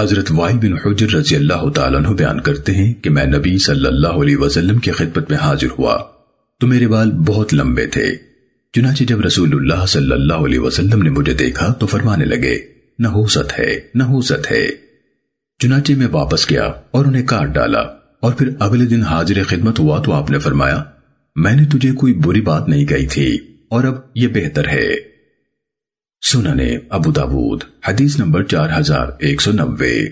حضرت وائل بن حجر رضی اللہ تعالیٰ عنہ بیان کرتے ہیں کہ میں نبی صلی اللہ علیہ وسلم کی خدمت میں حاضر ہوا تو میرے بال بہت لمبے تھے۔ چنانچہ جب رسول اللہ صلی اللہ علیہ وسلم نے مجھے دیکھا تو فرمانے لگے نحوست ہے نحوست ہے۔ چنانچہ میں واپس گیا اور انہیں کاٹ ڈالا اور پھر اگلے دن حاضر خدمت ہوا تو آپ نے فرمایا، میں نے تجھے کوئی بری بات نہیں کہی تھی اور اب یہ بہتر ہے۔ سننے ابو داود حدیث نمبر چار ہزار ایک سو نوے۔